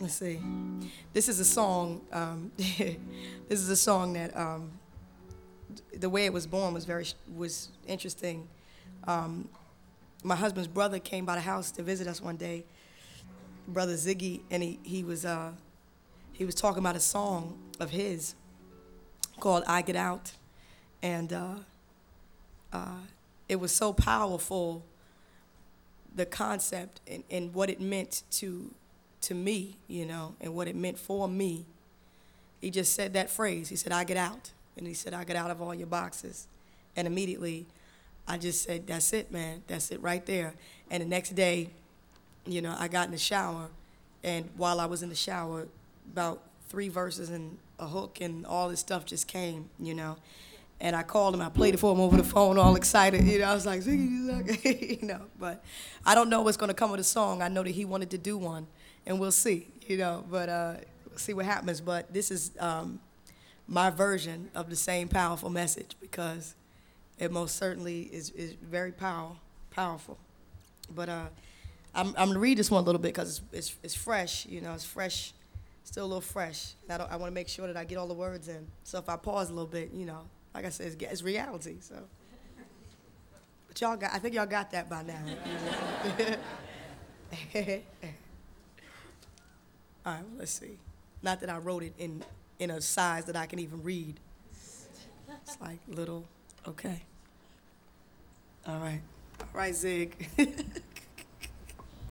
Let's see. This is a song. Um, this is a song that um, the way it was born was very was interesting. Um, my husband's brother came by the house to visit us one day, brother Ziggy, and he he was uh, he was talking about a song of his called "I Get Out," and uh, uh, it was so powerful. The concept and, and what it meant to to me, you know, and what it meant for me. He just said that phrase. He said, I get out. And he said, I get out of all your boxes. And immediately, I just said, That's it, man. That's it right there. And the next day, you know, I got in the shower. And while I was in the shower, about three verses and a hook and all this stuff just came, you know. And I called him. I played it for him over the phone, all excited. You know, I was like, Ziggy, you know. But I don't know what's going to come of the song. I know that he wanted to do one and we'll see, you know, but uh, see what happens. But this is um, my version of the same powerful message because it most certainly is, is very power, powerful. But uh, I'm, I'm to read this one a little bit because it's, it's, it's, fresh, you know, it's fresh, still a little fresh. I, I want to make sure that I get all the words in. So if I pause a little bit, you know, like I said, it's, it's reality, so. But y'all got, I think y'all got that by now. All right, well, let's see. Not that I wrote it in, in a size that I can even read. It's like little, okay. All right. All right, Zig.